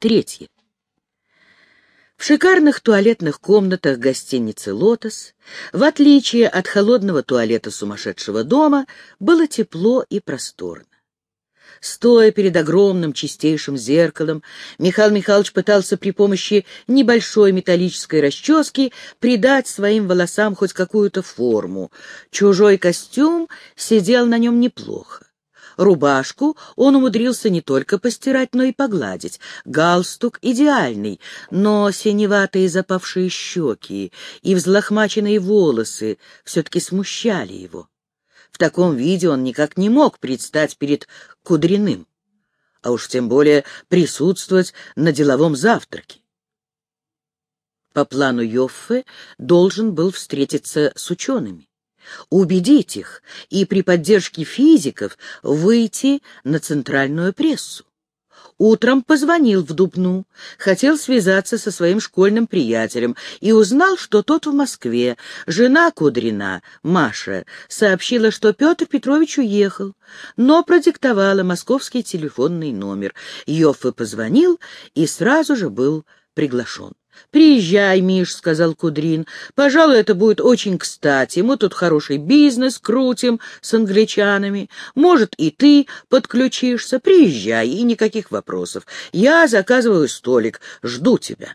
Третье. В шикарных туалетных комнатах гостиницы «Лотос», в отличие от холодного туалета сумасшедшего дома, было тепло и просторно. Стоя перед огромным чистейшим зеркалом, Михаил Михайлович пытался при помощи небольшой металлической расчески придать своим волосам хоть какую-то форму. Чужой костюм сидел на нем неплохо. Рубашку он умудрился не только постирать, но и погладить. Галстук идеальный, но синеватые запавшие щеки и взлохмаченные волосы все-таки смущали его. В таком виде он никак не мог предстать перед Кудриным, а уж тем более присутствовать на деловом завтраке. По плану Йоффе должен был встретиться с учеными, убедить их и при поддержке физиков выйти на центральную прессу. Утром позвонил в Дубну, хотел связаться со своим школьным приятелем и узнал, что тот в Москве. Жена Кудрина, Маша, сообщила, что Петр Петрович уехал, но продиктовала московский телефонный номер. Йоффе позвонил и сразу же был приглашен. «Приезжай, Миш», — сказал Кудрин. «Пожалуй, это будет очень кстати. Мы тут хороший бизнес крутим с англичанами. Может, и ты подключишься. Приезжай, и никаких вопросов. Я заказываю столик. Жду тебя».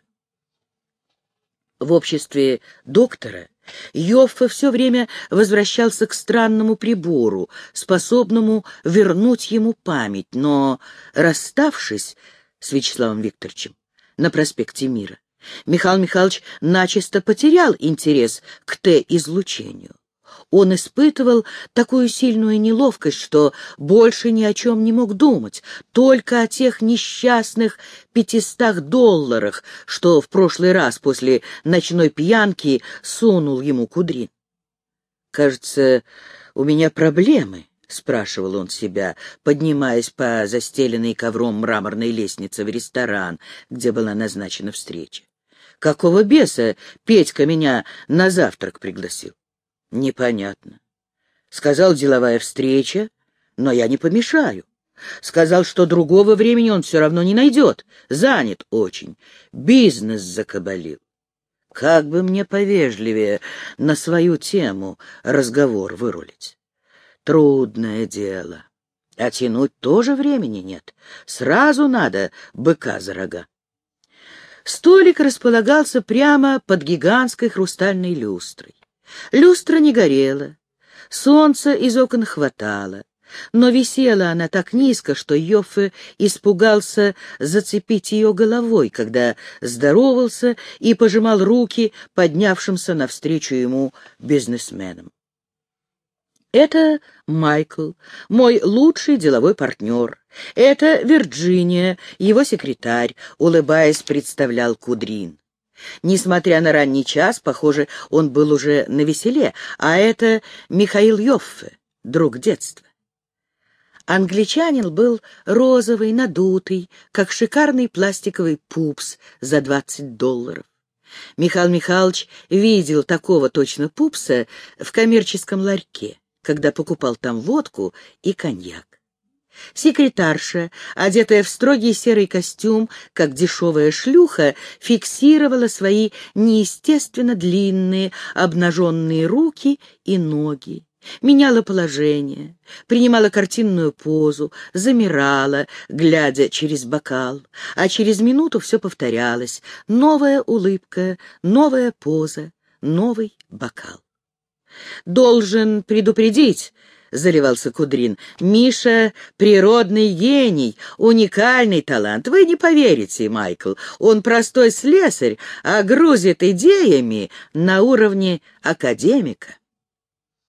В обществе доктора Йоффе все время возвращался к странному прибору, способному вернуть ему память, но, расставшись с Вячеславом Викторовичем на проспекте Мира, Михаил Михайлович начисто потерял интерес к Т-излучению. Он испытывал такую сильную неловкость, что больше ни о чем не мог думать, только о тех несчастных пятистах долларах, что в прошлый раз после ночной пьянки сунул ему Кудрин. «Кажется, у меня проблемы», — спрашивал он себя, поднимаясь по застеленной ковром мраморной лестнице в ресторан, где была назначена встреча. Какого беса Петька меня на завтрак пригласил? Непонятно. Сказал деловая встреча, но я не помешаю. Сказал, что другого времени он все равно не найдет. Занят очень. Бизнес закабалил. Как бы мне повежливее на свою тему разговор вырулить. Трудное дело. А тянуть тоже времени нет. Сразу надо быка за рога. Столик располагался прямо под гигантской хрустальной люстрой. Люстра не горела, солнца из окон хватало, но висела она так низко, что Йоффе испугался зацепить ее головой, когда здоровался и пожимал руки поднявшимся навстречу ему бизнесменам. Это Майкл, мой лучший деловой партнер. Это Вирджиния, его секретарь, улыбаясь, представлял Кудрин. Несмотря на ранний час, похоже, он был уже на веселе, а это Михаил Йоффе, друг детства. Англичанин был розовый, надутый, как шикарный пластиковый пупс за двадцать долларов. Михаил Михайлович видел такого точно пупса в коммерческом ларьке когда покупал там водку и коньяк. Секретарша, одетая в строгий серый костюм, как дешевая шлюха, фиксировала свои неестественно длинные обнаженные руки и ноги, меняла положение, принимала картинную позу, замирала, глядя через бокал, а через минуту все повторялось. Новая улыбка, новая поза, новый бокал. «Должен предупредить», — заливался Кудрин. «Миша — природный гений, уникальный талант. Вы не поверите, Майкл, он простой слесарь, а грузит идеями на уровне академика».